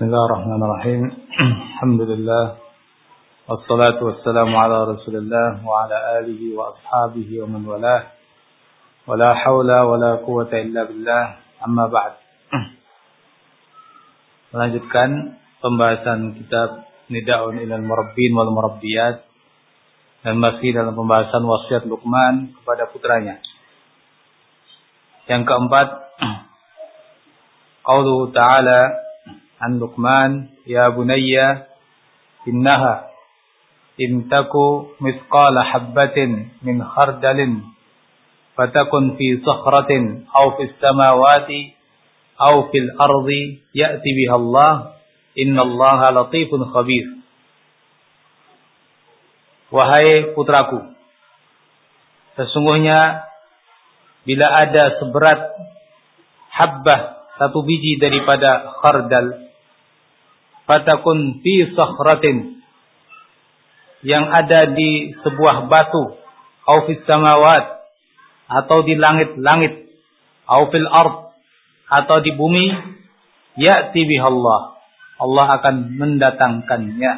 بسم الله الرحمن الرحيم الحمد لله والصلاة والسلام على رسول الله وعلى آله وأصحابه ومن والاه ولا حول ولا قوة إلا بالله أما بعد melanjutkan pembahasan kitab Nida'un ilal Murabbin wal Murabbiyat dan masih dalam pembahasan wasiat Luqman kepada putranya. Yang keempat, qauluhu ta'ala عن لقمان يا بني إنها إن تكو مثقال حبة من خردل فتكن في صخرة أو في السماوات أو في الأرض يأتي بها الله إن الله لطيف خبير Wahai putraku, sesungguhnya bila ada seberat habbah satu biji daripada khardal fatakun fi sakhratin. Yang ada di sebuah batu. Au fis samawat. Atau di langit-langit. Au fil ard. Atau di bumi. Ya'ti bihallah Allah. Akan mendatangkannya.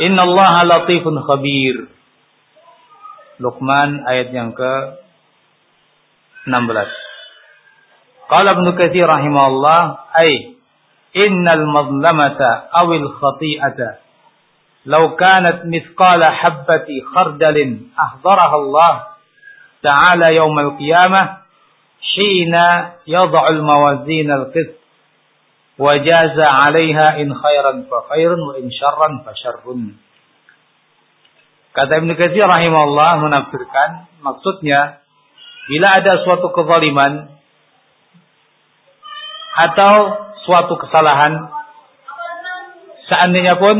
Innallaha latifun khabir. Luqman ayat yang ke 16 Qala Ibnu Katsir rahimahullah ay innal mazlamata awil khati'ata law kanat mithqala habbati khardalin ahdaraha Allah ta'ala yawmal qiyamah hina yad'u al-mawazin al-qist وجاز عليها in khairan fa khairun wa in syarran fa syarrun. Kata Ibnu Katsir rahimahullah menafsirkan maksudnya bila ada suatu kezaliman atau suatu kesalahan. Seandainya pun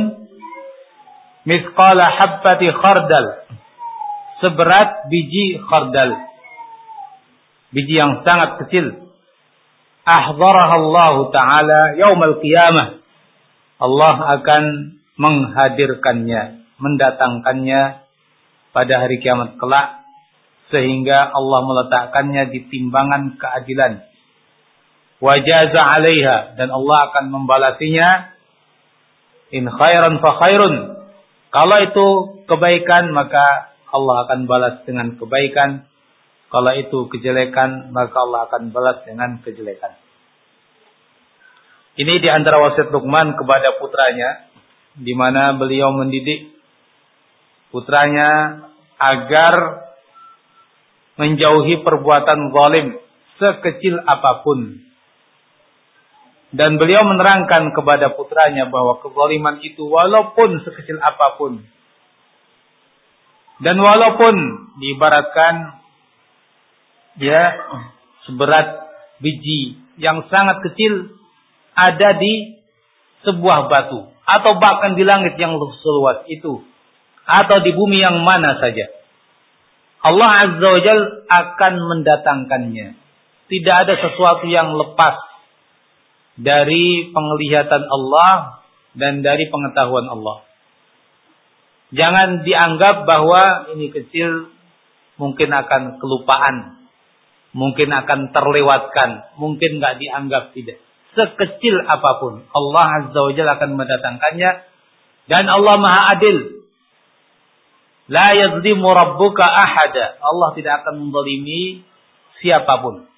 misqala habbati khardal. Seberat biji khardal. Biji yang sangat kecil. Ahdzaraha Allah taala yaumal qiyamah. Allah akan menghadirkannya mendatangkannya pada hari kiamat kelak sehingga Allah meletakkannya di timbangan keadilan wajaza 'alaiha dan Allah akan membalasinya in khairan fa khairun. Kalau itu kebaikan maka Allah akan balas dengan kebaikan. Kalau itu kejelekan maka Allah akan balas dengan kejelekan. Ini di antara wasiat Luqman kepada putranya di mana beliau mendidik putranya agar menjauhi perbuatan zalim sekecil apa pun dan beliau menerangkan kepada putranya bahwa kezaliman itu walaupun sekecil apa pun. Dan walaupun diibaratkan ya seberat biji yang sangat kecil ada di sebuah batu atau bahkan di langit yang seluas itu atau di bumi yang mana saja. Allah Azza wa Jal akan mendatangkannya. Tidak ada sesuatu yang lepas dari penglihatan Allah dan dari pengetahuan Allah. Jangan dianggap bahwa ini kecil mungkin akan kelupaan, mungkin akan terlewatkan, mungkin nggak dianggap tidak. Sekecil apa pun, Allah Azza wa Jalla akan mendatangkannya dan Allah Maha Adil. La yazlimu rabbuka ahada. Allah tidak akan menzalimi siapa pun.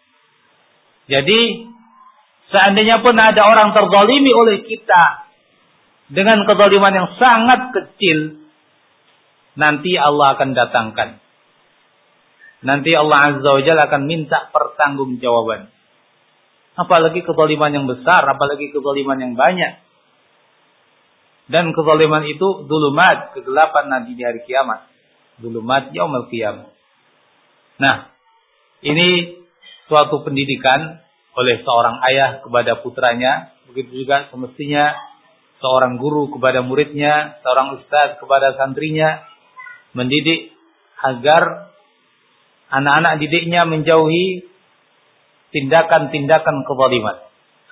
Jadi Seandainya pun ada orang terzalimi oleh kita dengan kezaliman yang sangat kecil, nanti Allah akan datangkan. Nanti Allah Azza wa Jalla akan minta pertanggungjawaban. Apalagi kezaliman yang besar, apalagi kezaliman yang banyak. Dan kezaliman itu dulumat, kegelapan nanti di hari kiamat. Dulumat yaumul kiamat. Nah, ini suatu pendidikan oleh seorang ayah kepada putranya, begitu juga semestinya seorang guru kepada muridnya, seorang ustaz kepada santrinya, mendidik agar anak-anak didiknya menjauhi tindakan-tindakan kezaliman.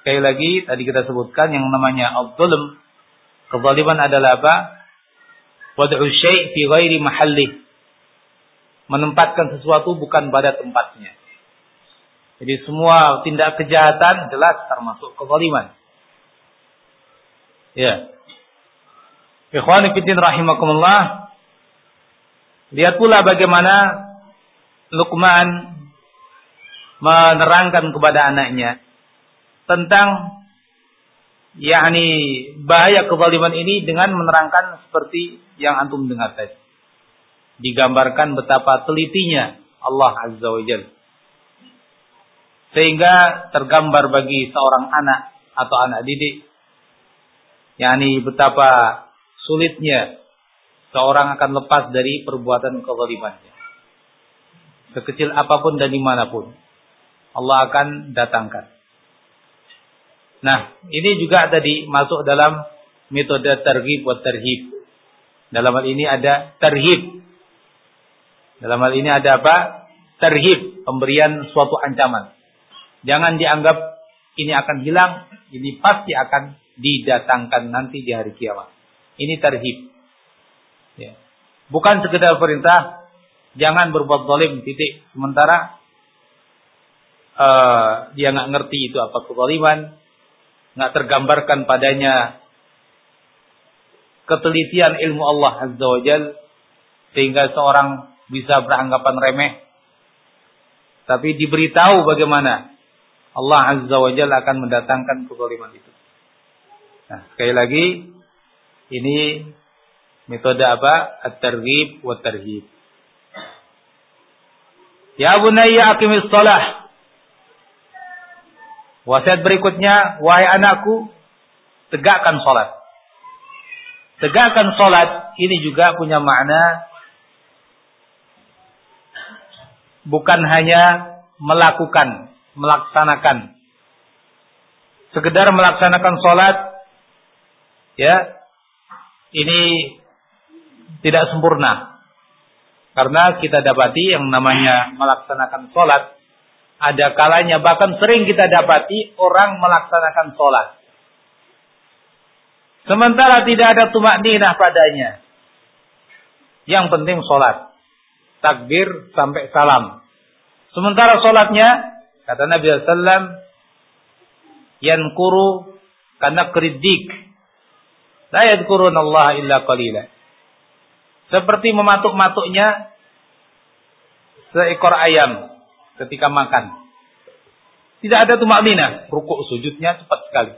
Sekali lagi tadi kita sebutkan yang namanya al-zulm. Kezaliman adalah apa? Wad'u syai' fi ghairi mahalli. Menempatkan sesuatu bukan pada tempatnya. Jadi semua tindak kejahatan jelas termasuk kezaliman. Ya. Ikhwani fiddin rahimakumullah. Lihat pula bagaimana Luqman menerangkan kepada anaknya tentang yakni bahaya kezaliman ini dengan menerangkan seperti yang antum dengar tadi. Digambarkan betapa telitinya Allah Azza wa Jalla. Sehingga tergambar bagi seorang anak atau anak didik yakni betapa sulitnya seorang akan lepas dari perbuatan kezalimannya. Sekecil apa pun dan di mana pun. Allah akan datangkan. Nah, ini juga tadi masuk dalam metode terhib buat terhib. Dalam hal ini ada terhib. Dalam hal ini ada apa? Terhib, pemberian suatu ancaman. Jangan dianggap ini akan hilang, ini pasti akan didatangkan nanti di hari kiamat. Ini terhib. Ya. Bukan sekedar perintah, jangan berbuat zalim titik. Sementara uh, dia nggak ngerti itu apa kezaliman, nggak tergambarkan padanya ketelitian ilmu Allah Azza wa Jal sehingga seorang bisa beranggapan remeh tapi diberitahu bagaimana Allah Azza wa Jal akan mendatangkan kezaliman itu. Nah, sekali lagi ini metode apa? At-targhib wa tarhib. Ya bunayya aqimis shalah Wasiat berikutnya, wahai anakku, tegakkan sholat. Tegakkan sholat ini juga punya makna bukan hanya melakukan, melaksanakan. Sekedar melaksanakan sholat, ya, ini tidak sempurna. Karena kita dapati yang namanya melaksanakan sholat ada kalanya bahkan sering kita dapati orang melaksanakan sholat. Sementara tidak ada tumak ninah padanya. Yang penting sholat. Takbir sampai salam. Sementara sholatnya, kata Nabi SAW, yankuru karena keridik. La yadkurun Allah illa qalila. Seperti mematuk-matuknya seekor ayam ketika makan. Tidak ada tumak nina, rukuk sujudnya cepat sekali.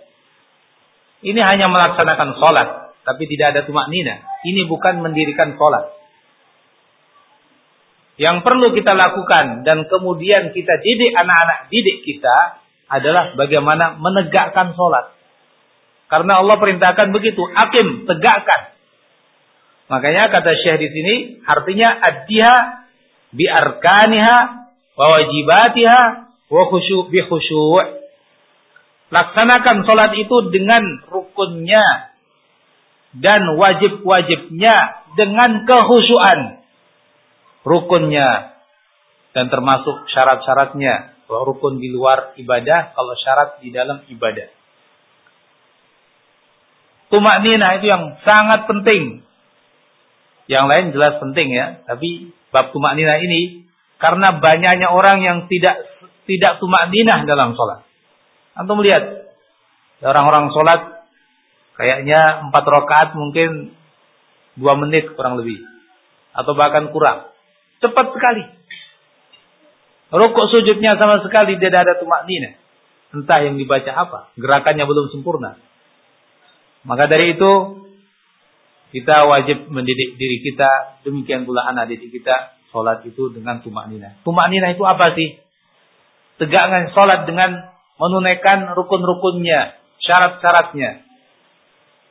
Ini hanya melaksanakan sholat, tapi tidak ada tumak nina. Ini bukan mendirikan sholat. Yang perlu kita lakukan dan kemudian kita didik anak-anak didik kita adalah bagaimana menegakkan sholat. Karena Allah perintahkan begitu, akim, tegakkan. Makanya kata Syekh di sini artinya adiha bi arkaniha wa wajibatiha wa khusyu' bi khusyu'. Laksanakan salat itu dengan rukunnya dan wajib-wajibnya dengan kehusuan. Rukunnya dan termasuk syarat-syaratnya. Bahwa rukun di luar ibadah, kalau syarat di dalam ibadah. Tumak nina itu yang sangat penting. Yang lain jelas penting ya, tapi bab tumak nina ini karena banyaknya orang yang tidak tidak tumak dinah dalam sholat. Antum melihat orang-orang sholat kayaknya empat rakaat mungkin dua menit kurang lebih atau bahkan kurang. Cepat sekali. Rukuk sujudnya sama sekali tidak ada tumak dinah. Entah yang dibaca apa. Gerakannya belum sempurna. Maka dari itu kita wajib mendidik diri kita. Demikian pula anak didik kita sholat itu dengan tumak nina. Tumak nina itu apa sih? Tegakkan sholat dengan menunaikan rukun-rukunnya, syarat-syaratnya.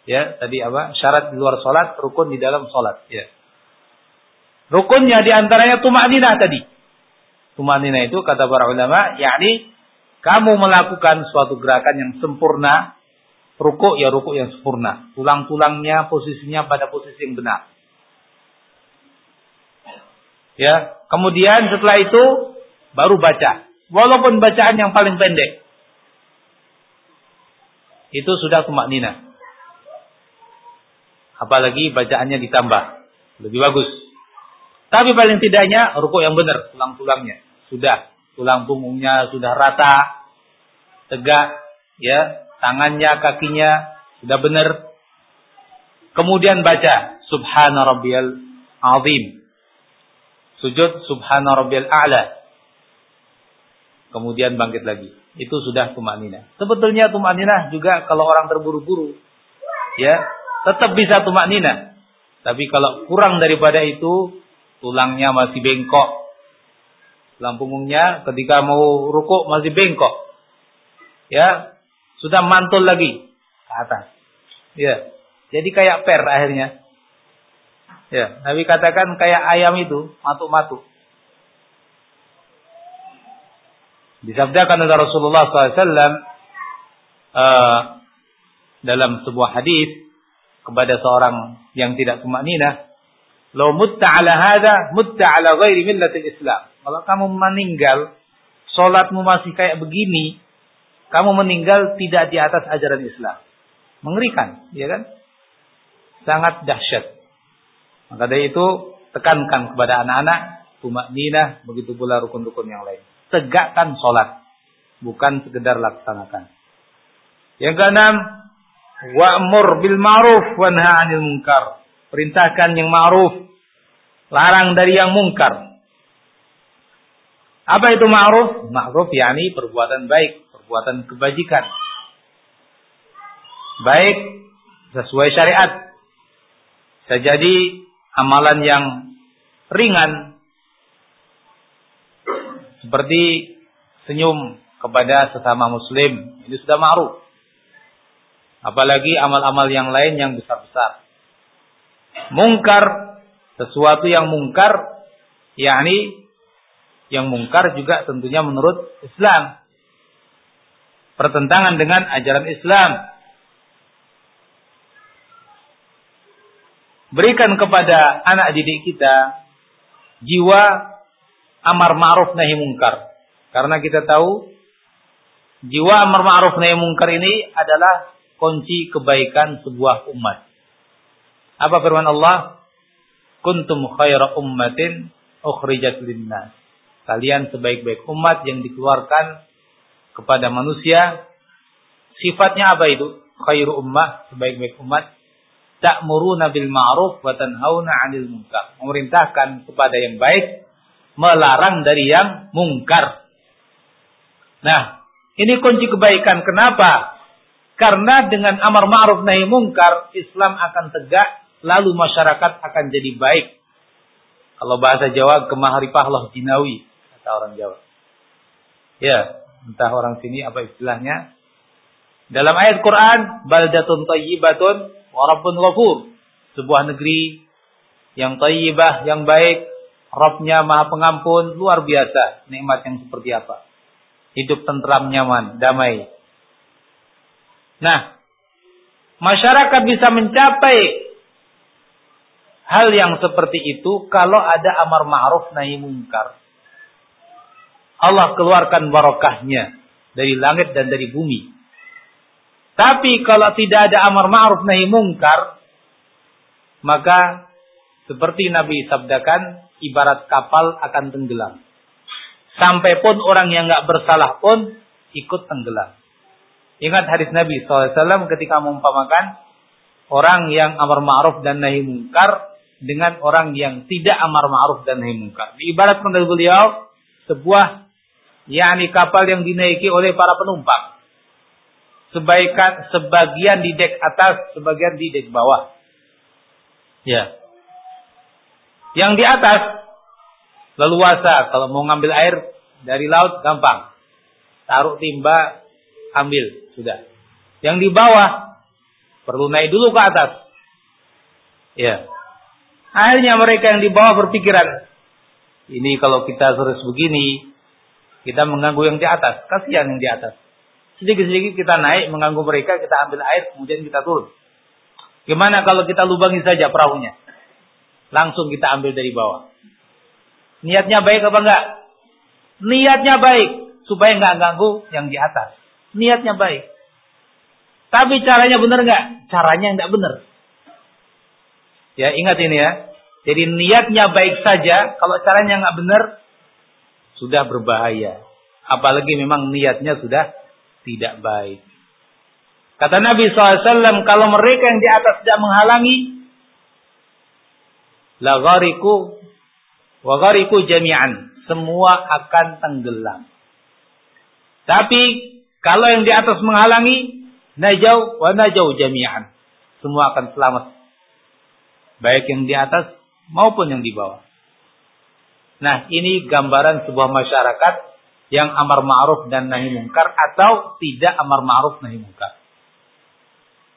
Ya, tadi apa? Syarat di luar sholat, rukun di dalam sholat. Ya. Rukunnya di antaranya tumak nina tadi. Tumak nina itu kata para ulama, yakni kamu melakukan suatu gerakan yang sempurna, rukuk ya rukuk yang sempurna. Tulang-tulangnya posisinya pada posisi yang benar. Ya, kemudian setelah itu baru baca. Walaupun bacaan yang paling pendek. Itu sudah tumak nina. Apalagi bacaannya ditambah. Lebih bagus. Tapi paling tidaknya rukuk yang benar. Tulang-tulangnya. Sudah. Tulang punggungnya sudah rata. Tegak. ya Tangannya, kakinya sudah benar. Kemudian baca subhana rabbiyal azim. Sujud subhana rabbiyal a'la. Kemudian bangkit lagi. Itu sudah tumanina. Sebetulnya tumanina juga kalau orang terburu-buru ya, tetap bisa tumanina. Tapi kalau kurang daripada itu, tulangnya masih bengkok. Tulang punggungnya ketika mau rukuk masih bengkok. Ya, sudah mantul lagi ke atas. Ya. Jadi kayak per akhirnya. Ya, Nabi katakan kayak ayam itu, matuk-matuk. Disabdakan oleh Rasulullah SAW uh, eh, dalam sebuah hadis kepada seorang yang tidak tumakninah, "Lau mutta ala hada, mutta ala ghairi millatil Islam." Kalau kamu meninggal, solatmu masih kayak begini, kamu meninggal tidak di atas ajaran Islam. Mengerikan, ya kan? Sangat dahsyat. Maka dari itu tekankan kepada anak-anak tumak begitu pula rukun-rukun yang lain tegakkan sholat. Bukan sekedar laksanakan. Yang keenam, wa'mur bil ma'ruf wanha 'anil munkar. Perintahkan yang ma'ruf, larang dari yang mungkar. Apa itu ma'ruf? Ma'ruf yakni perbuatan baik, perbuatan kebajikan. Baik sesuai syariat. Bisa jadi amalan yang ringan seperti senyum kepada sesama muslim. Ini sudah ma'ruf. Apalagi amal-amal yang lain yang besar-besar. Mungkar, sesuatu yang mungkar, yakni yang mungkar juga tentunya menurut Islam. Pertentangan dengan ajaran Islam. Berikan kepada anak didik kita jiwa amar ma'ruf nahi mungkar. Karena kita tahu jiwa amar ma'ruf nahi mungkar ini adalah kunci kebaikan sebuah umat. Apa firman Allah? Kuntum khaira ummatin ukhrijat linnas. Kalian sebaik-baik umat yang dikeluarkan kepada manusia. Sifatnya apa itu? Khairu ummah, sebaik-baik umat. Ta'muruna bil ma'ruf wa tanhauna 'anil munkar. Memerintahkan kepada yang baik melarang dari yang mungkar. Nah, ini kunci kebaikan. Kenapa? Karena dengan amar ma'ruf nahi mungkar, Islam akan tegak, lalu masyarakat akan jadi baik. Kalau bahasa Jawa, kemaharipah loh jinawi, kata orang Jawa. Ya, entah orang sini apa istilahnya. Dalam ayat Quran, baldatun tayyibatun warabun ghafur. Sebuah negeri yang tayyibah, yang baik, Robnya maha pengampun, luar biasa. Nikmat yang seperti apa. Hidup tentram, nyaman, damai. Nah, masyarakat bisa mencapai hal yang seperti itu kalau ada amar ma'ruf nahi mungkar. Allah keluarkan barokahnya dari langit dan dari bumi. Tapi kalau tidak ada amar ma'ruf nahi mungkar, maka seperti Nabi sabdakan, ibarat kapal akan tenggelam. Sampai pun orang yang nggak bersalah pun ikut tenggelam. Ingat hadis Nabi SAW ketika mengumpamakan orang yang amar ma'ruf dan nahi mungkar dengan orang yang tidak amar ma'ruf dan nahi mungkar. Diibaratkan dari beliau sebuah yakni kapal yang dinaiki oleh para penumpang. Sebaikan sebagian di dek atas, sebagian di dek bawah. Ya. Yang di atas leluasa kalau mau ngambil air dari laut gampang. Taruh timba, ambil, sudah. Yang di bawah perlu naik dulu ke atas. Ya. Akhirnya mereka yang di bawah berpikiran, ini kalau kita terus begini, kita mengganggu yang di atas. Kasihan yang di atas. Sedikit-sedikit kita naik, mengganggu mereka, kita ambil air, kemudian kita turun. Gimana kalau kita lubangi saja perahunya? Langsung kita ambil dari bawah. Niatnya baik apa enggak? Niatnya baik. Supaya enggak ganggu yang di atas. Niatnya baik. Tapi caranya benar enggak? Caranya enggak benar. Ya ingat ini ya. Jadi niatnya baik saja. Kalau caranya enggak benar. Sudah berbahaya. Apalagi memang niatnya sudah tidak baik. Kata Nabi SAW, kalau mereka yang di atas tidak menghalangi, la ghariku wa ghariku jami'an. Semua akan tenggelam. Tapi kalau yang di atas menghalangi, najau wa najau jami'an. Semua akan selamat. Baik yang di atas maupun yang di bawah. Nah, ini gambaran sebuah masyarakat yang amar ma'ruf dan nahi mungkar atau tidak amar ma'ruf nahi mungkar.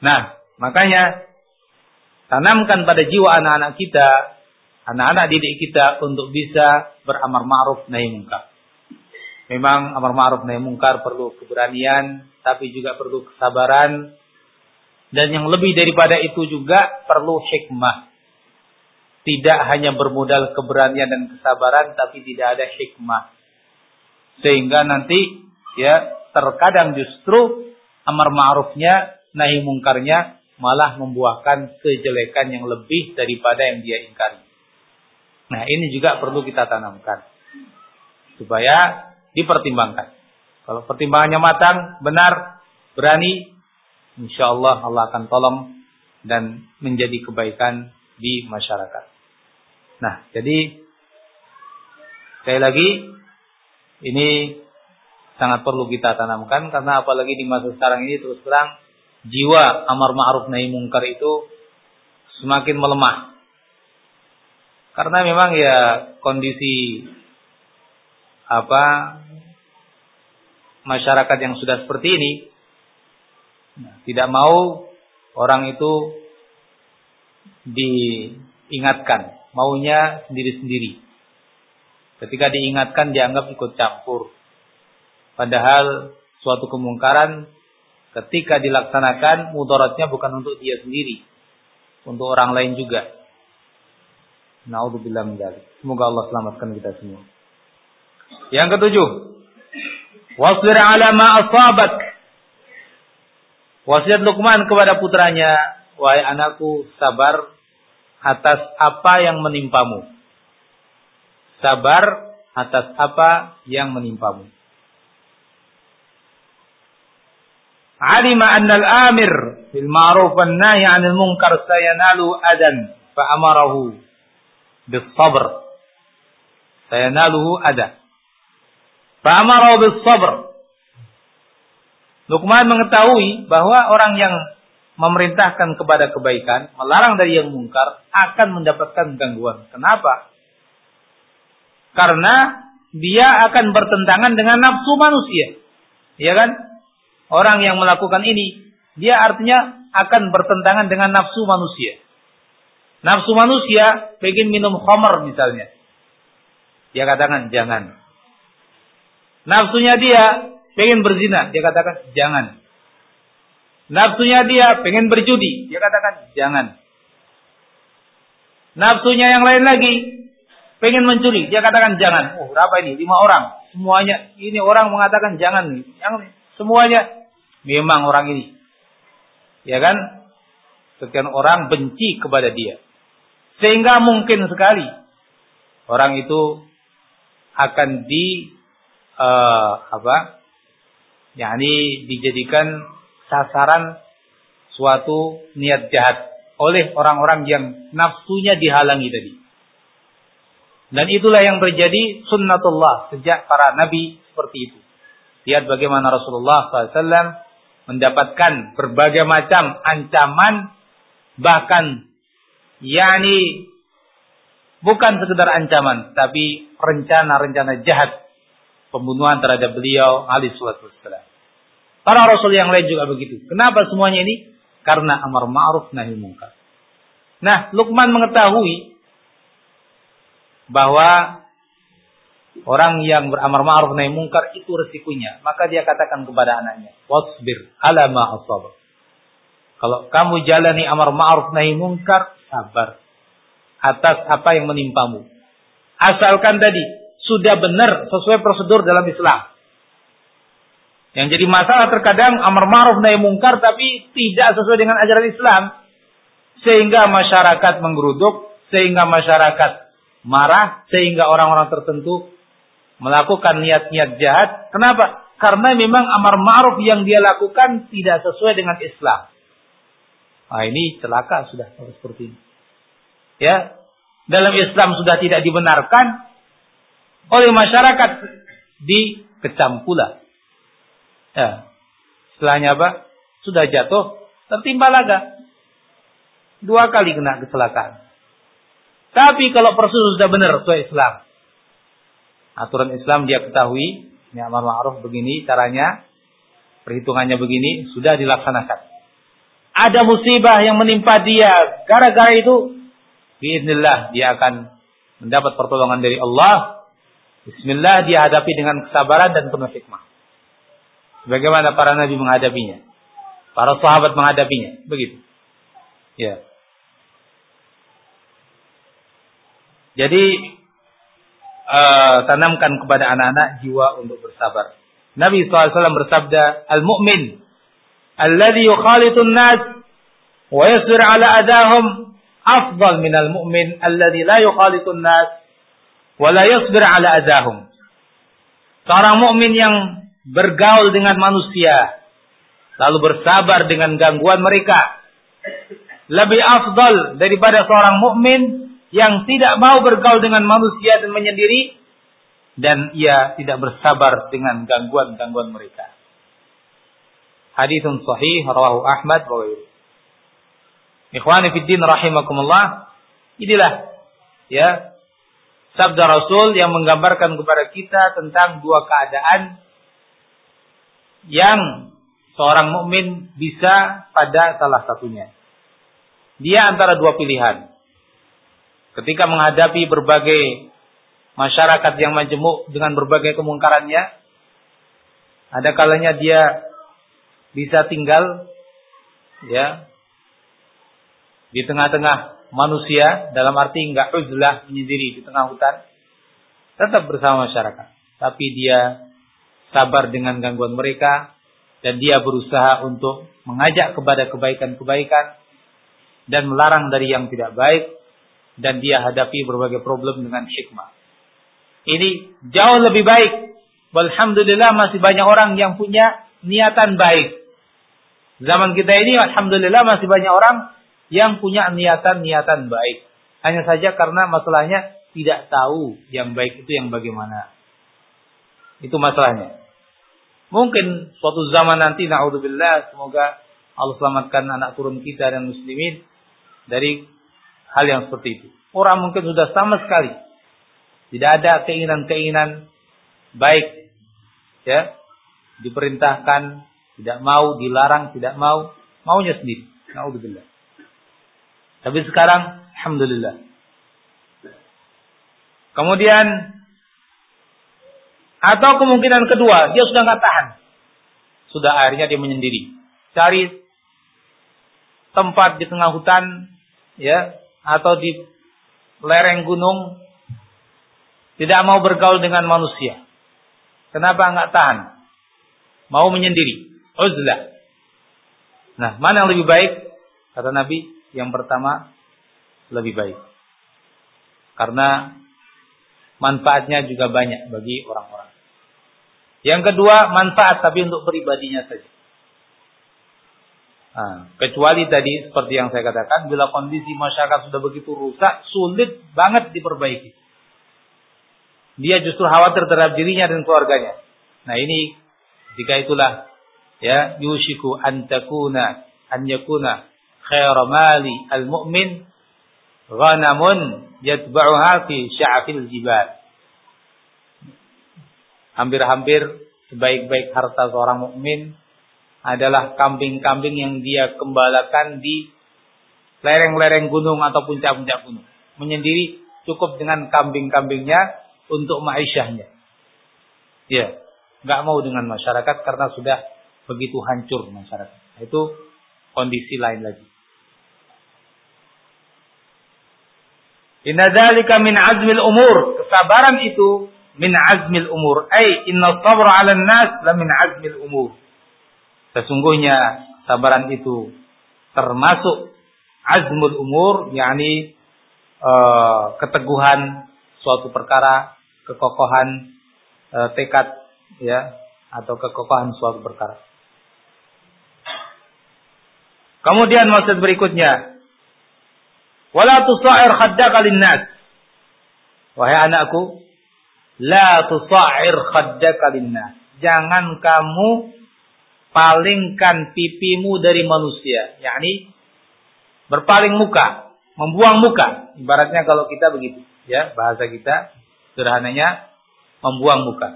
Nah, makanya tanamkan pada jiwa anak-anak kita, anak-anak didik kita untuk bisa beramar ma'ruf nahi mungkar. Memang amar ma'ruf nahi mungkar perlu keberanian, tapi juga perlu kesabaran dan yang lebih daripada itu juga perlu hikmah tidak hanya bermodal keberanian dan kesabaran tapi tidak ada hikmah sehingga nanti ya terkadang justru amar ma'rufnya nahi mungkarnya malah membuahkan kejelekan yang lebih daripada yang dia ingkari. Nah, ini juga perlu kita tanamkan supaya dipertimbangkan. Kalau pertimbangannya matang, benar, berani, insya Allah Allah akan tolong dan menjadi kebaikan di masyarakat. Nah, jadi sekali lagi ini sangat perlu kita tanamkan karena apalagi di masa sekarang ini terus terang jiwa amar ma'ruf nahi mungkar itu semakin melemah. Karena memang ya kondisi apa masyarakat yang sudah seperti ini nah, tidak mau orang itu diingatkan, maunya sendiri-sendiri. Ketika diingatkan dianggap ikut campur. Padahal suatu kemungkaran ketika dilaksanakan mudaratnya bukan untuk dia sendiri, untuk orang lain juga. Nauzubillah min Semoga Allah selamatkan kita semua. Yang ketujuh, wasbir ala ma asabak. Wasiat Luqman kepada putranya, wahai anakku, sabar atas apa yang menimpamu. Sabar atas apa yang menimpamu. Alima anna al-amir bil ma'ruf wan nahi 'anil munkar sayanalu adan fa amarahu bis sabr. Sayanaluhu ada. Fa amarahu bis sabr. Luqman mengetahui bahwa orang yang memerintahkan kepada kebaikan, melarang dari yang mungkar, akan mendapatkan gangguan. Kenapa? Karena dia akan bertentangan dengan nafsu manusia. Ya kan? Orang yang melakukan ini, dia artinya akan bertentangan dengan nafsu manusia. Nafsu manusia pengen minum khamar misalnya. Dia katakan jangan. Nafsunya dia pengen berzina, dia katakan jangan. Nafsunya dia pengen berjudi. Dia katakan, jangan. Nafsunya yang lain lagi pengen mencuri. Dia katakan, jangan. Oh, berapa ini? Lima orang. Semuanya. Ini orang mengatakan jangan. Yang semuanya memang orang ini. Ya kan? Sekian orang benci kepada dia. Sehingga mungkin sekali orang itu akan di uh, apa? yakni dijadikan sasaran suatu niat jahat oleh orang-orang yang nafsunya dihalangi tadi. Dan itulah yang terjadi sunnatullah sejak para nabi seperti itu. Lihat bagaimana Rasulullah SAW mendapatkan berbagai macam ancaman bahkan yakni bukan sekedar ancaman tapi rencana-rencana jahat pembunuhan terhadap beliau alaihi wasallam. Para rasul yang lain juga begitu. Kenapa semuanya ini? Karena amar ma'ruf nahi mungkar. Nah, Luqman mengetahui bahwa orang yang beramar ma'ruf nahi mungkar itu resikonya. Maka dia katakan kepada anaknya, "Wasbir ala ma asab." Kalau kamu jalani amar ma'ruf nahi mungkar, sabar atas apa yang menimpamu. Asalkan tadi sudah benar sesuai prosedur dalam Islam. Yang jadi masalah terkadang amar ma'ruf nahi mungkar tapi tidak sesuai dengan ajaran Islam. Sehingga masyarakat menggeruduk, sehingga masyarakat marah, sehingga orang-orang tertentu melakukan niat-niat jahat. Kenapa? karena memang amar ma'ruf yang dia lakukan tidak sesuai dengan Islam. Nah, ini celaka sudah seperti ini. Ya, dalam Islam sudah tidak dibenarkan oleh masyarakat dikecam pula. Ya. Setelahnya apa? Sudah jatuh, tertimpa laga. Dua kali kena kecelakaan. Tapi kalau proses sudah benar sesuai Islam. Aturan Islam dia ketahui, ini amar ma'ruf begini caranya, perhitungannya begini, sudah dilaksanakan. Ada musibah yang menimpa dia, gara-gara itu, biiznillah dia akan mendapat pertolongan dari Allah. Bismillah dia hadapi dengan kesabaran dan penuh hikmah. Bagaimana para nabi menghadapinya? Para sahabat menghadapinya, begitu. Ya. Jadi uh, tanamkan kepada anak-anak jiwa untuk bersabar. Nabi SAW bersabda, Al-mu'min, alladhi yukhalitun nas, wa yasir ala adahum, afdal minal mu'min, alladhi la yukhalitun nas, wa la yasbir ala adahum. Seorang mukmin yang bergaul dengan manusia, lalu bersabar dengan gangguan mereka, lebih afdal daripada seorang mukmin yang tidak mau bergaul dengan manusia dan menyendiri dan ia tidak bersabar dengan gangguan-gangguan mereka. Hadithun sahih rawahu Ahmad wa Ikhwani fiddin rahimakumullah. Inilah ya sabda Rasul yang menggambarkan kepada kita tentang dua keadaan yang seorang mukmin bisa pada salah satunya. Dia antara dua pilihan ketika menghadapi berbagai masyarakat yang majemuk dengan berbagai kemungkarannya, ada kalanya dia bisa tinggal ya di tengah-tengah manusia dalam arti enggak uzlah menyendiri di tengah hutan tetap bersama masyarakat tapi dia sabar dengan gangguan mereka dan dia berusaha untuk mengajak kepada kebaikan-kebaikan dan melarang dari yang tidak baik dan dia hadapi berbagai problem dengan hikmah. Ini jauh lebih baik. Alhamdulillah masih banyak orang yang punya niatan baik. Zaman kita ini alhamdulillah masih banyak orang yang punya niatan-niatan baik. Hanya saja karena masalahnya tidak tahu yang baik itu yang bagaimana. Itu masalahnya. Mungkin suatu zaman nanti naudzubillah semoga Allah selamatkan anak turun kita dan muslimin dari hal yang seperti itu. Orang mungkin sudah sama sekali tidak ada keinginan-keinginan baik ya diperintahkan tidak mau dilarang tidak mau maunya sendiri naudzubillah tapi sekarang alhamdulillah kemudian atau kemungkinan kedua dia sudah nggak tahan sudah akhirnya dia menyendiri cari tempat di tengah hutan ya atau di lereng gunung tidak mau bergaul dengan manusia. Kenapa enggak tahan? Mau menyendiri. Uzlah. Nah, mana yang lebih baik? Kata Nabi, yang pertama lebih baik. Karena manfaatnya juga banyak bagi orang-orang. Yang kedua, manfaat tapi untuk pribadinya saja. Nah, kecuali tadi seperti yang saya katakan, bila kondisi masyarakat sudah begitu rusak, sulit banget diperbaiki. Dia justru khawatir terhadap dirinya dan keluarganya. Nah ini jika itulah ya yushiku antakuna an yakuna khaira mali al mu'min ghanamun yatba'uha fi sya'fil jibal. Hampir-hampir sebaik-baik harta seorang mukmin adalah kambing-kambing yang dia kembalakan di lereng-lereng gunung atau puncak-puncak gunung. Menyendiri cukup dengan kambing-kambingnya untuk maisyahnya. Ya, nggak mau dengan masyarakat karena sudah begitu hancur masyarakat. Itu kondisi lain lagi. Inna dzalika min azmil umur. Kesabaran itu min azmil umur. Ai inna sabra 'ala nas la min azmil umur. Sesungguhnya sabaran itu termasuk azmul umur, yakni uh, keteguhan suatu perkara, kekokohan uh, tekad, ya, atau kekokohan suatu perkara. Kemudian maksud berikutnya, wala tusa'ir khaddaka linnas. Wahai anakku, la tusa'ir khaddaka linnas. Jangan kamu palingkan pipimu dari manusia, yakni berpaling muka, membuang muka. Ibaratnya kalau kita begitu, ya, bahasa kita sederhananya membuang muka.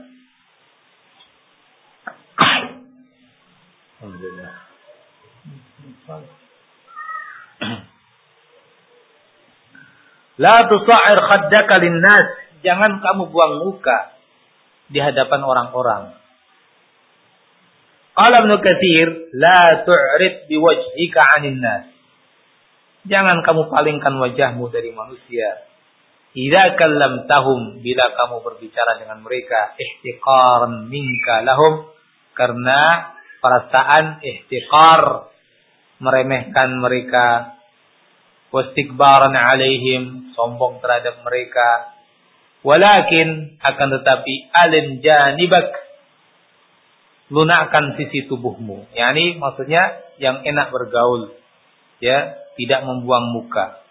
La tusa'ir khaddaka linnas. Jangan kamu buang muka di hadapan orang-orang. Qala Ibnu Katsir, la tu'rid biwajhika 'anil nas. Jangan kamu palingkan wajahmu dari manusia. Idza kallamtahum bila kamu berbicara dengan mereka ihtiqaran minka lahum karena perasaan ihtiqar meremehkan mereka wastikbaran alaihim sombong terhadap mereka. Walakin akan tetapi alim janibak. Lunakkan sisi tubuhmu. Yakni maksudnya yang enak bergaul. Ya tidak membuang muka.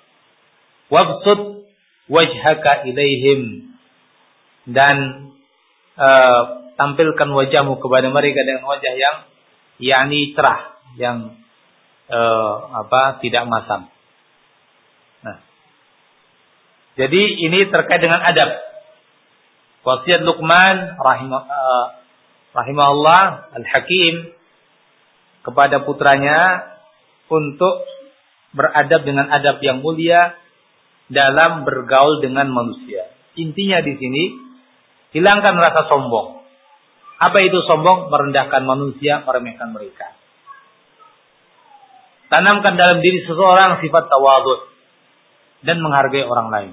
Wabsud wajhaka ilaihim. Dan uh, tampilkan wajahmu kepada mereka dengan wajah yang yakni cerah, yang uh, apa tidak masam. Jadi ini terkait dengan adab. Wasiat Luqman uh, rahimahullah al-Hakim kepada putranya untuk beradab dengan adab yang mulia dalam bergaul dengan manusia. Intinya di sini hilangkan rasa sombong. Apa itu sombong? Merendahkan manusia, meremehkan mereka. Tanamkan dalam diri seseorang sifat tawadhu dan menghargai orang lain.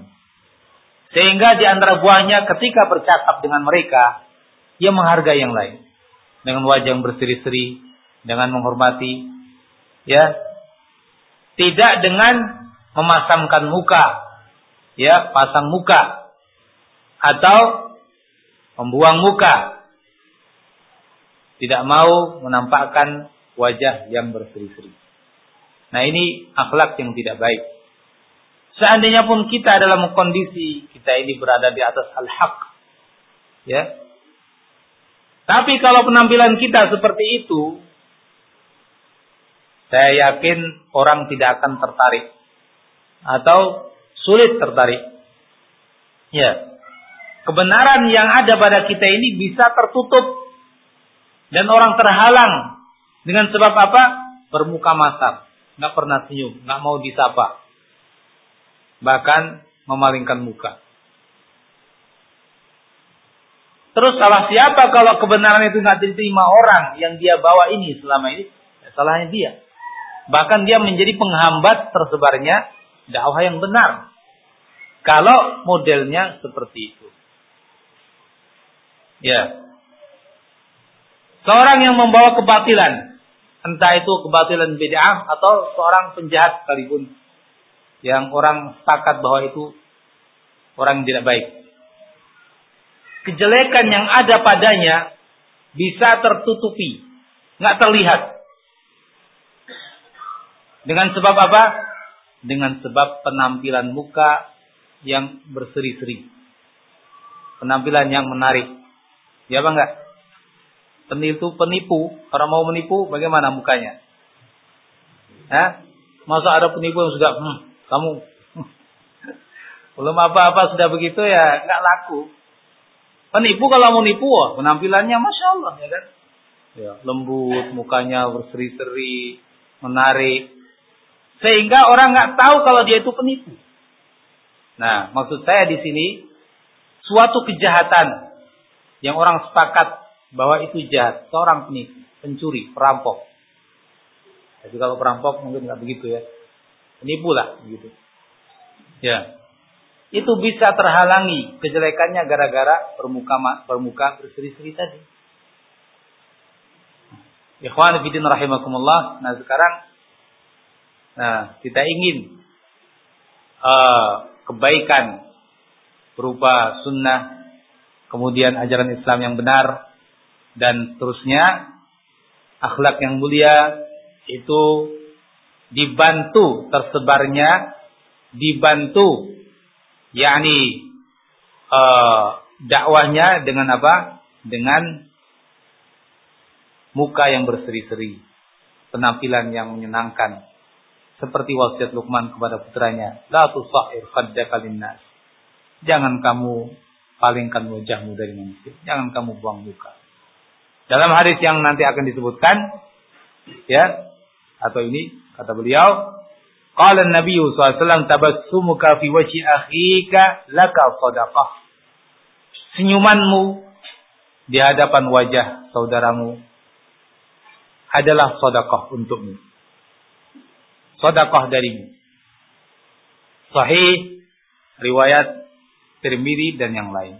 Sehingga di antara buahnya ketika bercakap dengan mereka, ia menghargai yang lain. Dengan wajah yang berseri-seri, dengan menghormati, ya, tidak dengan memasamkan muka, ya, pasang muka atau membuang muka. Tidak mau menampakkan wajah yang berseri-seri. Nah, ini akhlak yang tidak baik. Seandainya pun kita dalam kondisi kita ini berada di atas al-haq, ya. Tapi kalau penampilan kita seperti itu, saya yakin orang tidak akan tertarik atau sulit tertarik. Ya. Kebenaran yang ada pada kita ini bisa tertutup dan orang terhalang dengan sebab apa? Bermuka masam, nggak pernah senyum, nggak mau disapa, bahkan memalingkan muka. Terus salah siapa kalau kebenaran itu nggak diterima orang yang dia bawa ini selama ini? Ya, salahnya dia. Bahkan dia menjadi penghambat tersebarnya dakwah yang benar. Kalau modelnya seperti itu. Ya. Seorang yang membawa kebatilan, entah itu kebatilan bid'ah atau seorang penjahat sekalipun yang orang sepakat bahwa itu orang yang tidak baik. Kejelekan yang ada padanya bisa tertutupi, nggak terlihat. Dengan sebab apa? Dengan sebab penampilan muka yang berseri-seri. Penampilan yang menarik. Ya bang enggak? Penipu, penipu, orang mau menipu, bagaimana mukanya? Hah? Masa ada penipu yang sudah, hmm, kamu belum apa-apa sudah begitu ya nggak laku. Penipu kalau mau nipu, wah, penampilannya masya Allah ya kan? Ya, lembut, mukanya berseri-seri, menarik. Sehingga orang nggak tahu kalau dia itu penipu. Nah, maksud saya di sini suatu kejahatan yang orang sepakat bahwa itu jahat, seorang penipu, pencuri, perampok. Jadi kalau perampok mungkin nggak begitu ya, penipu lah begitu. Ya, itu bisa terhalangi kejelekannya gara-gara permuka permuka berseri-seri tadi. Ikhwan fillah rahimakumullah. Nah, sekarang Nah, kita ingin uh, kebaikan berupa sunnah, kemudian ajaran Islam yang benar, dan seterusnya akhlak yang mulia itu dibantu tersebarnya dibantu yakni uh, dakwahnya dengan apa? Dengan muka yang berseri-seri, penampilan yang menyenangkan. Seperti wasiat Luqman kepada putranya, la tusahir khaddaka. Jangan kamu palingkan wajahmu dari manusia. Jangan kamu buang muka. Dalam hadis yang nanti akan disebutkan, ya, atau ini kata beliau, qala Nabi SAW tabassumuka fi wajhi akhika laka sadaqah senyumanmu di hadapan wajah saudaramu adalah sodakoh untukmu. Sodakoh darimu. Sahih, riwayat Tirmidzi dan yang lain.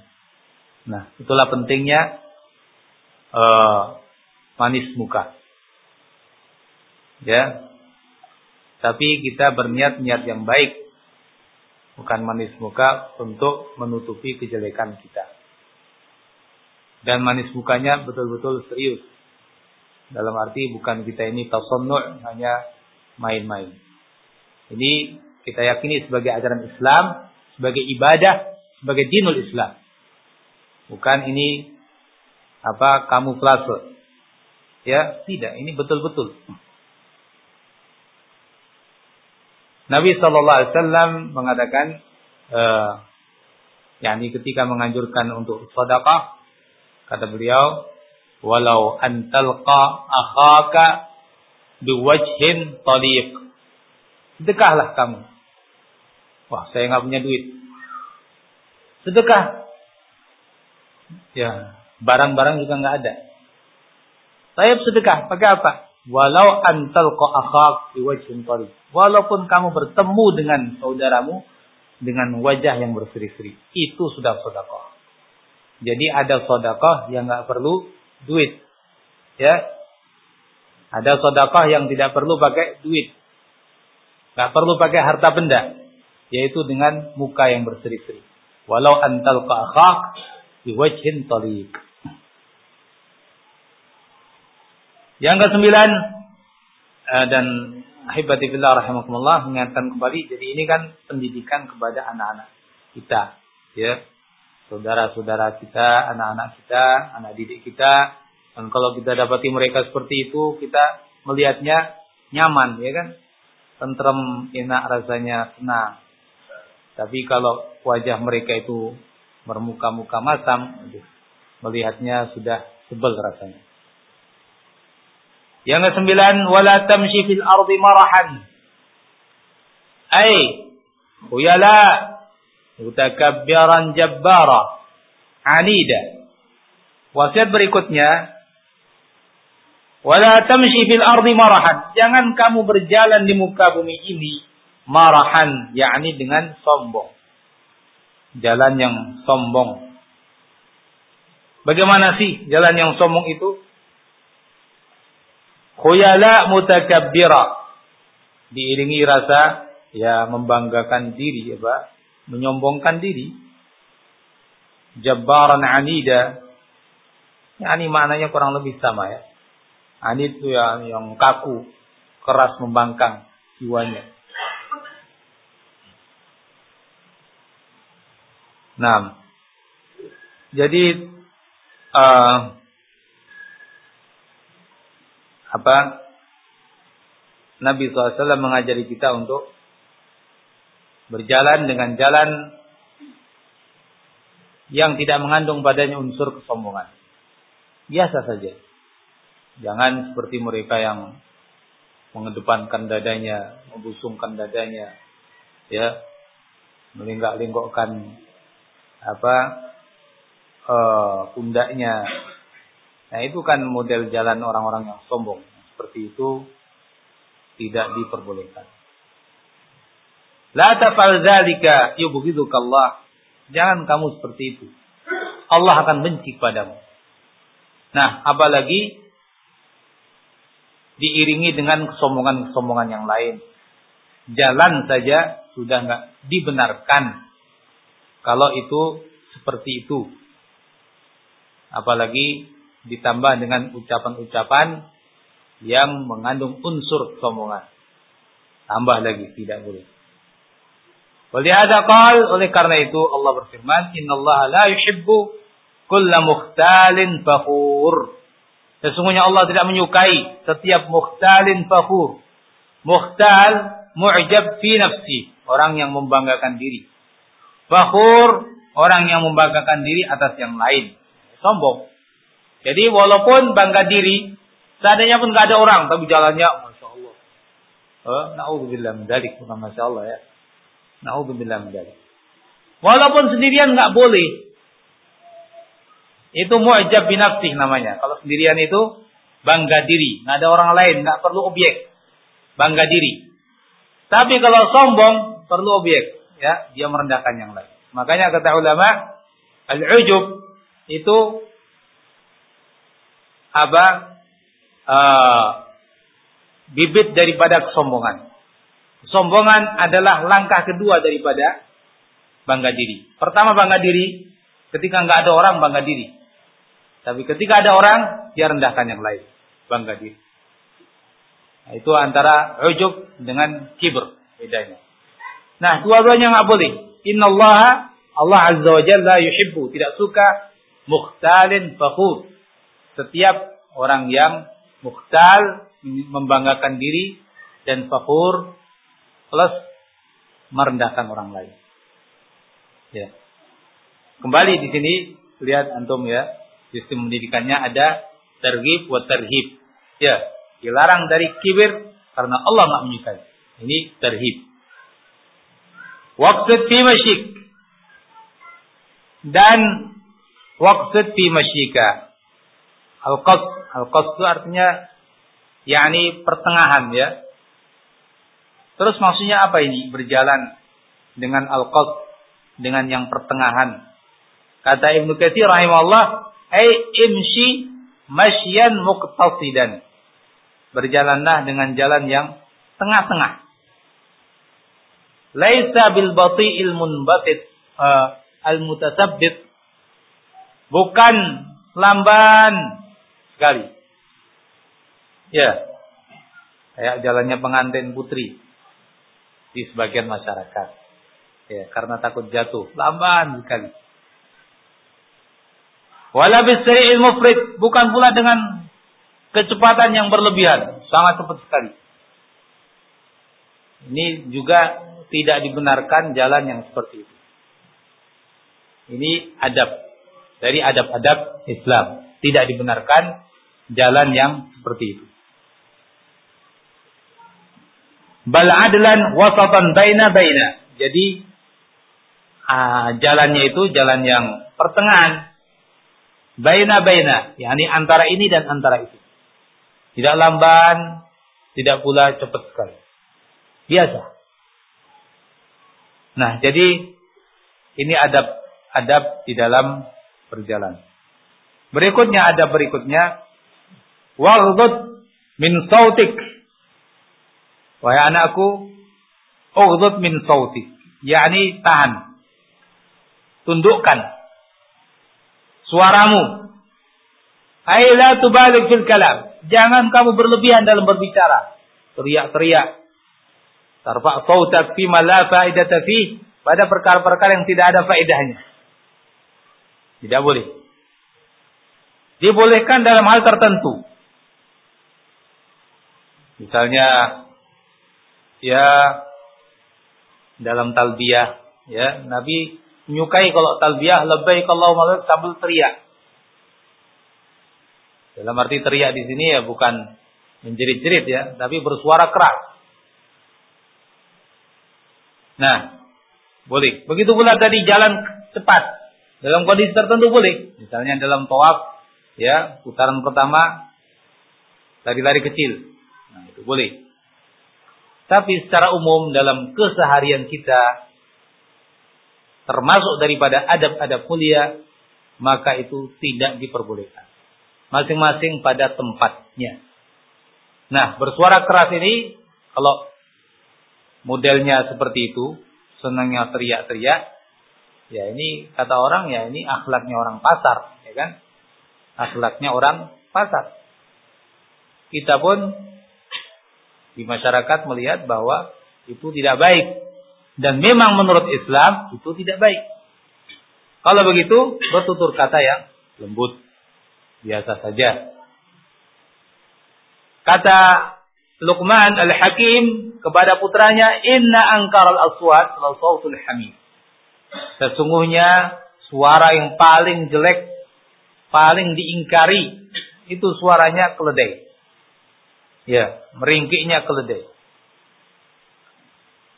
Nah, itulah pentingnya uh, manis muka. Ya. Tapi kita berniat niat yang baik. Bukan manis muka untuk menutupi kejelekan kita dan manis mukanya betul-betul serius. Dalam arti bukan kita ini tasonnu' hanya main-main. Ini kita yakini sebagai ajaran Islam, sebagai ibadah, sebagai dinul Islam. Bukan ini apa kamu kamuflase. Ya, tidak, ini betul-betul. Nabi sallallahu alaihi wasallam mengatakan uh, yakni ketika menganjurkan untuk sedekah Kata beliau, walau antalqa akhaka biwajhin taliq. Sedekahlah kamu. Wah, saya nggak punya duit. Sedekah. Ya, barang-barang juga nggak ada. Saya sedekah, pakai apa? Walau antalqa akhak biwajhin taliq. Walaupun kamu bertemu dengan saudaramu dengan wajah yang berseri-seri, itu sudah sedekah. Jadi ada sodakoh yang nggak perlu duit. Ya. Ada sodakoh yang tidak perlu pakai duit. Nggak perlu pakai harta benda. Yaitu dengan muka yang berseri-seri. Walau antal ka'akhak biwajhin taliq. Yang ke sembilan eh, dan ahibati fillah rahimakumullah mengingatkan kembali jadi ini kan pendidikan kepada anak-anak kita ya saudara-saudara kita, anak-anak kita, anak didik kita. Dan kalau kita dapati mereka seperti itu, kita melihatnya nyaman, ya kan? Tentrem, enak rasanya, senang. Tapi kalau wajah mereka itu bermuka-muka masam, melihatnya sudah sebel rasanya. Yang kesembilan, wala tamshi fil ardi marahan. Ay, huyala mutakabbiran jabbara anida. Wasiat berikutnya wala tamshi fil ardi marahan. Jangan kamu berjalan di muka bumi ini marahan yakni dengan sombong. Jalan yang sombong. Bagaimana sih jalan yang sombong itu khuyala mutakabbira diiringi rasa ya membanggakan diri Pak menyombongkan diri. Jabbaran anida. ini maknanya kurang lebih sama ya. Anid itu yang, yang kaku, keras membangkang jiwanya. Nah, jadi uh, apa? Nabi SAW mengajari kita untuk berjalan dengan jalan yang tidak mengandung padanya unsur kesombongan. Biasa saja. Jangan seperti mereka yang mengedepankan dadanya, membusungkan dadanya, ya, melinggak-linggokkan apa uh, pundaknya. Nah itu kan model jalan orang-orang yang sombong. Seperti itu tidak diperbolehkan. La tafal dzalika yubghidukallah. Jangan kamu seperti itu. Allah akan benci padamu. Nah, apalagi diiringi dengan kesombongan-kesombongan yang lain. Jalan saja sudah nggak dibenarkan kalau itu seperti itu. Apalagi ditambah dengan ucapan-ucapan yang mengandung unsur kesombongan. Tambah lagi, tidak boleh. Walihada qal, oleh karena itu Allah berfirman, "Innallaha la yuhibbu kulla mukhtalin fakhur." Sesungguhnya Allah tidak menyukai setiap mukhtalin fakhur. Mukhtal mu'jab fi nafsi, orang yang membanggakan diri. Fakhur, orang yang membanggakan diri atas yang lain. Sombong. Jadi walaupun bangga diri, seadanya pun gak ada orang, tapi jalannya Masya Allah. Oh, Na'udzubillah min dalik, bukan Masya Allah ya. Na'udzubillah min dalik. Walaupun sendirian gak boleh. Itu mu'jab binafsih namanya. Kalau sendirian itu bangga diri. Nggak ada orang lain, nggak perlu objek. Bangga diri. Tapi kalau sombong, perlu objek. Ya, dia merendahkan yang lain. Makanya kata ulama, al-ujub itu apa? Uh, bibit daripada kesombongan. Kesombongan adalah langkah kedua daripada bangga diri. Pertama bangga diri, ketika nggak ada orang bangga diri. Tapi ketika ada orang, dia rendahkan yang lain. Bangga diri. Nah, itu antara ujub dengan kibr. Bedanya. Nah, dua-duanya nggak boleh. Inna Allah, Allah Azza wa Jalla yuhibbu. Tidak suka mukhtalin fakhur. Setiap orang yang mukhtal, membanggakan diri, dan fakhur, plus merendahkan orang lain. Ya. Kembali di sini lihat antum ya, Sistem pendidikannya ada terhib wa terhib. Ya, dilarang dari kibir karena Allah nggak menyukai. Ini terhib. Waktu fi masyik. Dan waktu fi masyika. Al-qasd. Al-qasd itu artinya yakni pertengahan ya. Terus maksudnya apa ini? Berjalan dengan al-qasd dengan yang pertengahan. Kata Ibnu Katsir rahimahullah, Ai imshi masyan muqtasidan. Berjalanlah dengan jalan yang tengah-tengah. Laisa bil bati'il munbatit uh, al mutasabbit. Bukan lamban sekali. Ya. Kayak jalannya pengantin putri di sebagian masyarakat. Ya, karena takut jatuh, lamban sekali. Wala bisri'il mufrid, bukan pula dengan kecepatan yang berlebihan, sangat cepat sekali. Ini juga tidak dibenarkan jalan yang seperti itu. Ini adab dari adab-adab Islam. Tidak dibenarkan jalan yang seperti itu. Bal adlan wasatan baina baina. Jadi uh, jalannya itu jalan yang pertengahan Baina-baina, yakni antara ini dan antara itu. Tidak lamban, tidak pula cepat sekali. Biasa. Nah, jadi ini adab adab di dalam perjalanan. Berikutnya ada berikutnya waghdud min sautik. Wahai anakku, ughdud min sautik, yakni tahan. Tundukkan suaramu. Aila tubalik fil kalam. Jangan kamu berlebihan dalam berbicara. Teriak-teriak. Tarfa' sautak fi ma la faidata fi pada perkara-perkara yang tidak ada faedahnya. Tidak boleh. Dibolehkan dalam hal tertentu. Misalnya ya dalam talbiyah ya Nabi menyukai kalau talbiyah lebih kalau malah sambil teriak. Dalam arti teriak di sini ya bukan menjerit-jerit ya, tapi bersuara keras. Nah, boleh. Begitu pula tadi jalan cepat. Dalam kondisi tertentu boleh. Misalnya dalam tawaf, ya, putaran pertama lari-lari kecil. Nah, itu boleh. Tapi secara umum dalam keseharian kita termasuk daripada adab-adab mulia, maka itu tidak diperbolehkan. Masing-masing pada tempatnya. Nah, bersuara keras ini, kalau modelnya seperti itu, senangnya teriak-teriak, ya ini kata orang ya ini akhlaknya orang pasar, ya kan? akhlaknya orang fasik. Kita pun di masyarakat melihat bahwa itu tidak baik dan memang menurut Islam itu tidak baik. Kalau begitu bertutur kata yang lembut, biasa saja. Kata Luqman Al-Hakim kepada putranya, "Inna angkar al-aswat la sautul hamid." Sesungguhnya suara yang paling jelek, paling diingkari itu suaranya keledai. Ya, meringkiknya keledai.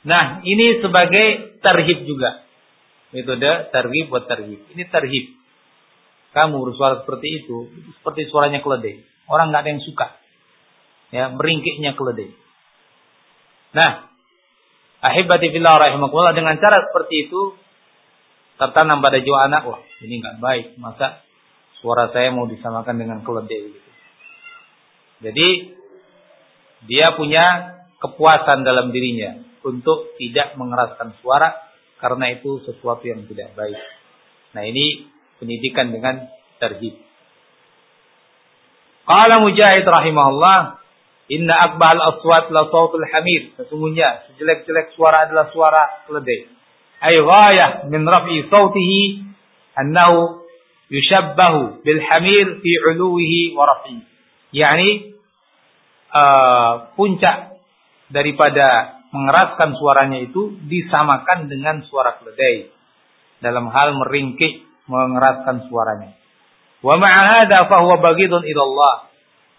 Nah, ini sebagai terhib juga. Metode terhib buat terhib. Ini terhib. Kamu bersuara seperti itu, seperti suaranya keledai. Orang nggak ada yang suka. Ya, meringkiknya keledai. Nah, ahibati fillah rahimakumullah dengan cara seperti itu tertanam pada jiwa anak, wah, ini nggak baik. Masa suara saya mau disamakan dengan keledai gitu. Jadi dia punya kepuasan dalam dirinya untuk tidak mengeraskan suara karena itu sesuatu yang tidak baik. Nah ini pendidikan dengan terhib. Qala Mujahid rahimahullah, "Inna akbal aswat la sautul hamir." Sesungguhnya sejelek-jelek suara adalah suara keledai. Ay ghayah min raf'i sautihi annahu yushabbahu bil hamir fi 'uluwihi wa raf'i. Yani uh, puncak daripada mengeraskan suaranya itu disamakan dengan suara keledai dalam hal meringkik mengeraskan suaranya. Wa ma'a hadza fa huwa baghidun ila Allah.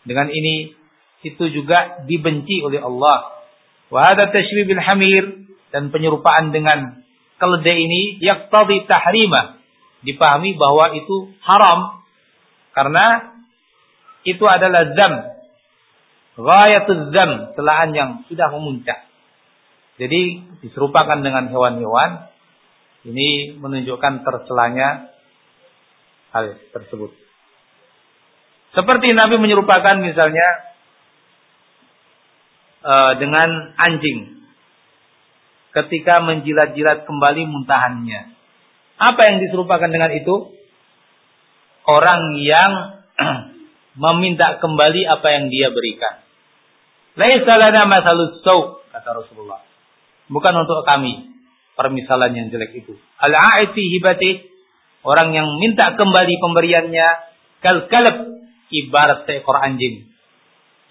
Dengan ini itu juga dibenci oleh Allah. Wa hadza tasybih bil hamir dan penyerupaan dengan keledai ini yaqtadi tahrima. Dipahami bahwa itu haram karena itu adalah zam Ghayatul zam, celaan yang sudah memuncak. Jadi diserupakan dengan hewan-hewan, ini menunjukkan tercelanya hal tersebut. Seperti Nabi menyerupakan misalnya uh, dengan anjing ketika menjilat-jilat kembali muntahannya. Apa yang diserupakan dengan itu? Orang yang meminta kembali apa yang dia berikan. Laisa lana masalus sau kata Rasulullah. Bukan untuk kami permisalan yang jelek itu. Al-a'iti hibati orang yang minta kembali pemberiannya kal kalb ibarat seekor anjing.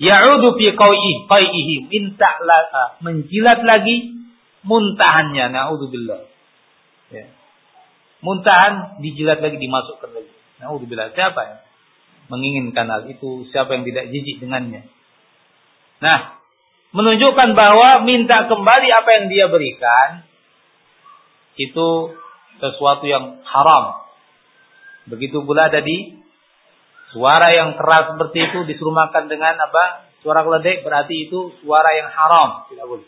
Ya'udu fi qaihi qaihi minta la, menjilat lagi muntahannya naudzubillah. Ya. Muntahan dijilat lagi dimasukkan lagi. Naudzubillah. Siapa ya? Menginginkan hal itu, siapa yang tidak jijik dengannya? Nah, menunjukkan bahwa minta kembali apa yang dia berikan itu sesuatu yang haram. Begitu pula tadi suara yang keras seperti itu disuruh makan dengan apa? Suara keledai berarti itu suara yang haram, tidak boleh.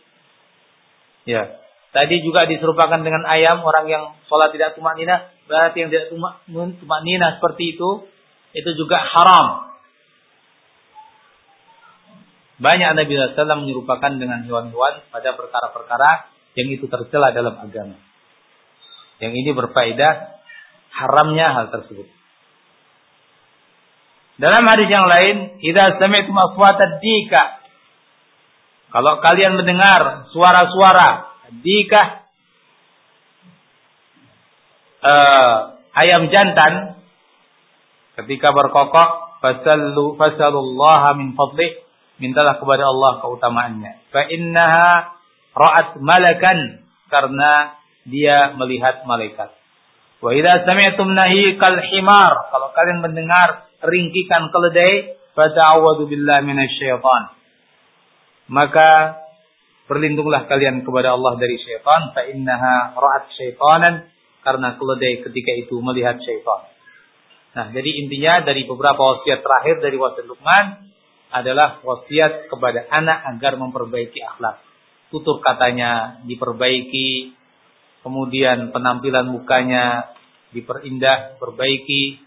Ya. Tadi juga diserupakan dengan ayam orang yang sholat tidak tumak nina berarti yang tidak tumak, tumak nina seperti itu itu juga haram. Banyak Nabi SAW menyerupakan dengan hewan-hewan pada perkara-perkara yang itu tercela dalam agama. Yang ini berfaedah haramnya hal tersebut. Dalam hadis yang lain, "Idza sami'tum aswata dika" Kalau kalian mendengar suara-suara dika uh, ayam jantan ketika berkokok, fasallu fasalullaha min fadlih mintalah kepada Allah keutamaannya. Fa innaha ra'at malakan karena dia melihat malaikat. Wa idza sami'tum nahiqal himar, kalau kalian mendengar ringkikan keledai, fata'awwadu billahi minasyaitan. Maka berlindunglah kalian kepada Allah dari syaitan, fa innaha ra'at syaitanan karena keledai ketika itu melihat syaitan. Nah, jadi intinya dari beberapa wasiat terakhir dari wasiat Luqman, adalah wasiat kepada anak agar memperbaiki akhlak. Tutur katanya diperbaiki, kemudian penampilan mukanya diperindah, perbaiki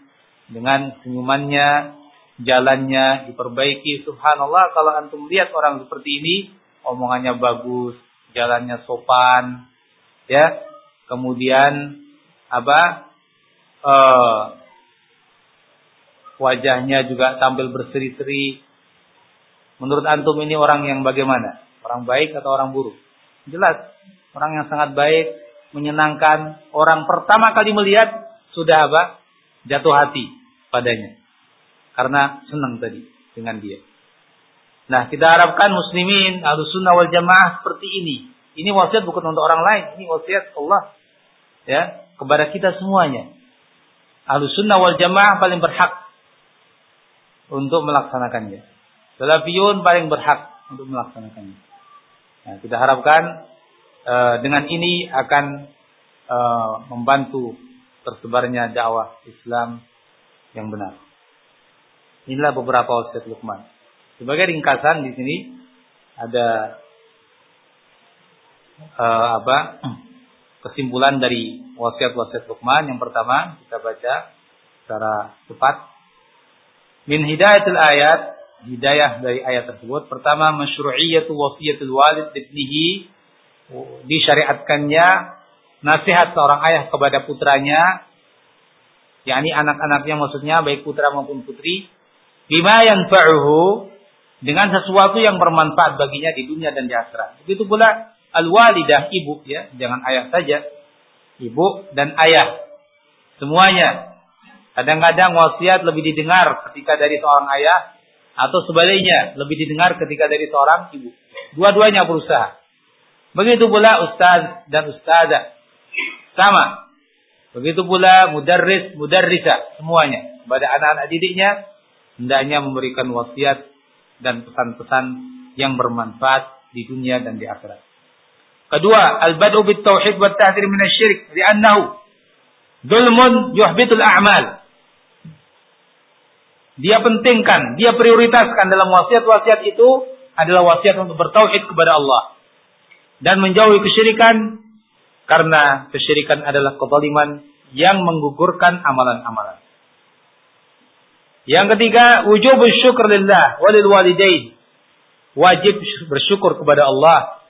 dengan senyumannya, jalannya diperbaiki. Subhanallah kalau antum lihat orang seperti ini, omongannya bagus, jalannya sopan, ya. Kemudian apa? Uh, wajahnya juga tampil berseri-seri. Menurut antum ini orang yang bagaimana? Orang baik atau orang buruk? Jelas, orang yang sangat baik, menyenangkan. Orang pertama kali melihat sudah apa? Jatuh hati padanya. Karena senang tadi dengan dia. Nah, kita harapkan muslimin, harus sunnah wal jamaah seperti ini. Ini wasiat bukan untuk orang lain, ini wasiat Allah ya kepada kita semuanya. Ahlus sunnah wal jamaah paling berhak untuk melaksanakannya. Salafiyun paling berhak untuk melaksanakannya. Nah, kita harapkan uh, dengan ini akan uh, membantu tersebarnya dakwah Islam yang benar. Inilah beberapa wasiat Luqman. Sebagai ringkasan di sini ada uh, apa kesimpulan dari wasiat-wasiat Luqman. Yang pertama kita baca secara cepat. Min hidayatul ayat, hidayah dari ayat tersebut. Pertama, masyru'iyatu wasiyatul walid ibnihi disyariatkannya nasihat seorang ayah kepada putranya yakni anak-anaknya maksudnya baik putra maupun putri bima yanfa'uhu dengan sesuatu yang bermanfaat baginya di dunia dan di akhirat. Begitu pula al-walidah ibu ya, jangan ayah saja. Ibu dan ayah semuanya. Kadang-kadang wasiat lebih didengar ketika dari seorang ayah atau sebaliknya lebih didengar ketika dari seorang ibu. Dua-duanya berusaha. Begitu pula ustaz dan ustazah. Sama. Begitu pula mudarris, mudarrisa semuanya. Kepada anak-anak didiknya hendaknya memberikan wasiat dan pesan-pesan yang bermanfaat di dunia dan di akhirat. Kedua, al-bad'u bit tauhid wa tahdhir min asy-syirk li'annahu dzulmun yuhbitul a'mal. Dia pentingkan, dia prioritaskan dalam wasiat-wasiat itu adalah wasiat untuk bertauhid kepada Allah dan menjauhi kesyirikan karena kesyirikan adalah kezaliman yang menggugurkan amalan-amalan. Yang ketiga, wujub syukur lillah walil walidain. Wajib bersyukur kepada Allah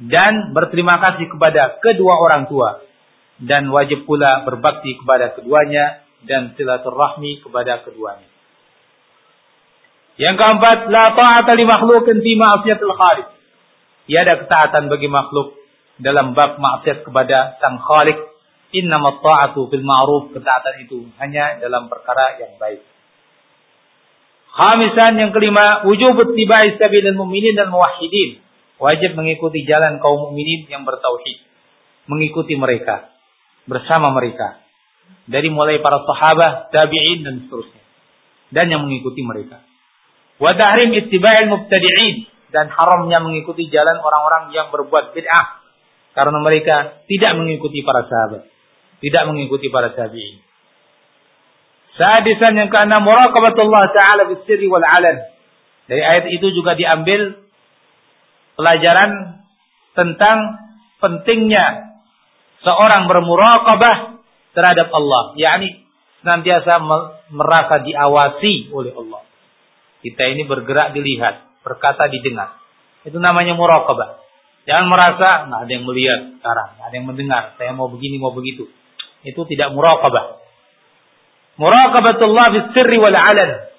dan berterima kasih kepada kedua orang tua dan wajib pula berbakti kepada keduanya dan silaturahmi kepada keduanya. Yang keempat, la ta'ata li makhluqin fi ma'siyatil khaliq. Tiada ketaatan bagi makhluk dalam bab maksiat kepada sang khalik. Innamat ta'atu bil ma'ruf. Ketaatan itu hanya dalam perkara yang baik. Khamisan yang kelima, wujub ittiba'i sabilil mu'minin dan muwahhidin. Wajib mengikuti jalan kaum mukminin yang bertauhid. Mengikuti mereka. Bersama mereka. Dari mulai para sahabat, tabi'in dan seterusnya. Dan yang mengikuti mereka. Wa tahrim ittiba'il mubtadi'in dan haramnya mengikuti jalan orang-orang yang berbuat bid'ah karena mereka tidak mengikuti para sahabat, tidak mengikuti para tabi'in. Sadisan yang keenam muraqabatullah taala bis sirri wal alan. Dari ayat itu juga diambil pelajaran tentang pentingnya seorang bermuraqabah terhadap Allah, yakni senantiasa merasa diawasi oleh Allah. Kita ini bergerak dilihat, berkata didengar. Itu namanya muraqabah. Jangan merasa nggak ada yang melihat sekarang, nggak ada yang mendengar. Saya mau begini, mau begitu. Itu tidak muraqabah. Muraqabatullah sirri wal alan.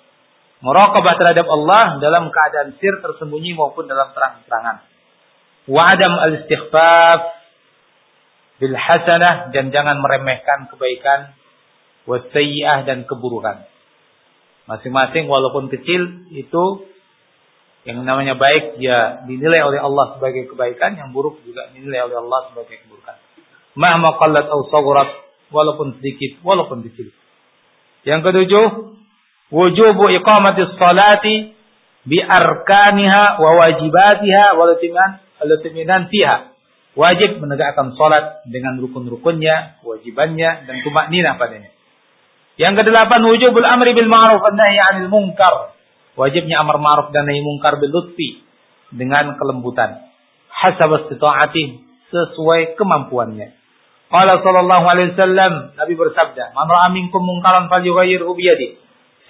Muraqabah terhadap Allah dalam keadaan sir tersembunyi maupun dalam terang-terangan. Wa adam al-istighfaf bil hasanah dan jangan meremehkan kebaikan wasayyi'ah dan keburukan. Masing-masing walaupun kecil itu yang namanya baik dia dinilai oleh Allah sebagai kebaikan, yang buruk juga dinilai oleh Allah sebagai keburukan. Mahma qallat aw walaupun sedikit, walaupun kecil. Yang ketujuh, wujubu iqamati salati bi arkaniha wa wajibatiha wa latiminan fiha. Wajib menegakkan salat dengan rukun-rukunnya, kewajibannya dan tumak nina padanya. Yang kedelapan, wujubul amri bil ma'ruf wa nahi 'anil munkar. Wajibnya amar ma'ruf dan nahi munkar bil lutfi dengan kelembutan. Hasab istita'ati sesuai kemampuannya. Qala sallallahu alaihi wasallam, Nabi bersabda, "Man ra'a minkum munkaran falyughayyirhu bi yadihi."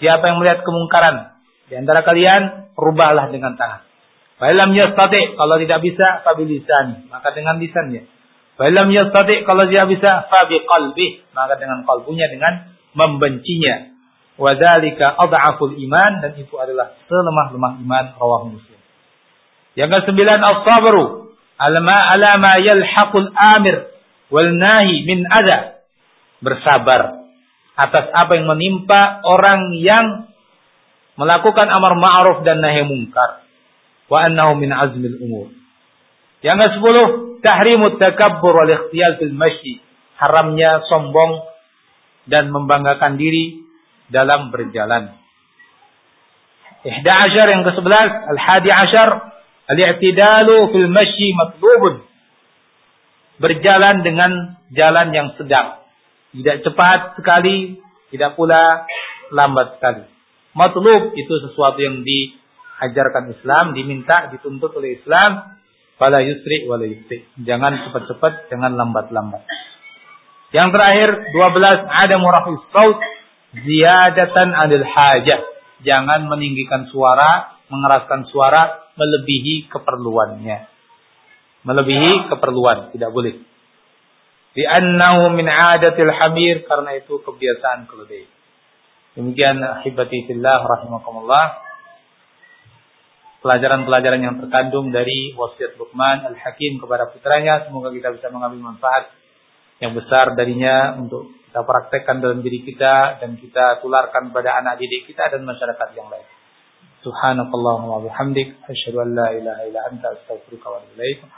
Siapa yang melihat kemungkaran di antara kalian, rubahlah dengan tangan. Fa lam yastati, kalau tidak bisa, fa lisani, maka dengan lisannya. Fa lam yastati, kalau tidak bisa, fa qalbi, maka dengan kalbunya dengan membencinya. Wadhalika ad'aful iman dan itu adalah selemah-lemah iman rawahu Muslim. Yang kesembilan as-sabru alama alama yalhaqul amir wal nahi min ada. Bersabar atas apa yang menimpa orang yang melakukan amar ma'ruf dan nahi mungkar. Wa annahu min azmil umur. Yang ke sepuluh, tahrimut takabbur wal ikhtiyal fil masyi. Haramnya sombong dan membanggakan diri dalam berjalan. Ihda asyar yang ke sebelas, al-hadi asyar, al-i'tidalu fil masyi matlubun. Berjalan dengan jalan yang sedang. Tidak cepat sekali, tidak pula lambat sekali. Matlub itu sesuatu yang diajarkan Islam, diminta, dituntut oleh Islam Fala yusri wala yusri. Jangan cepat-cepat, jangan lambat-lambat. Yang terakhir, 12 ada murafis saut ziyadatan adil hajah. Jangan meninggikan suara, mengeraskan suara melebihi keperluannya. Melebihi keperluan, tidak boleh. Di annahu min adatil hamir karena itu kebiasaan keledai. Demikian ahibati fillah rahimakumullah pelajaran-pelajaran yang terkandung dari wasiat Luqman Al-Hakim kepada putranya. Semoga kita bisa mengambil manfaat yang besar darinya untuk kita praktekkan dalam diri kita dan kita tularkan pada anak didik kita dan masyarakat yang lain. Subhanakallahumma wa bihamdik asyhadu an la ilaha illa anta astaghfiruka wa atubu.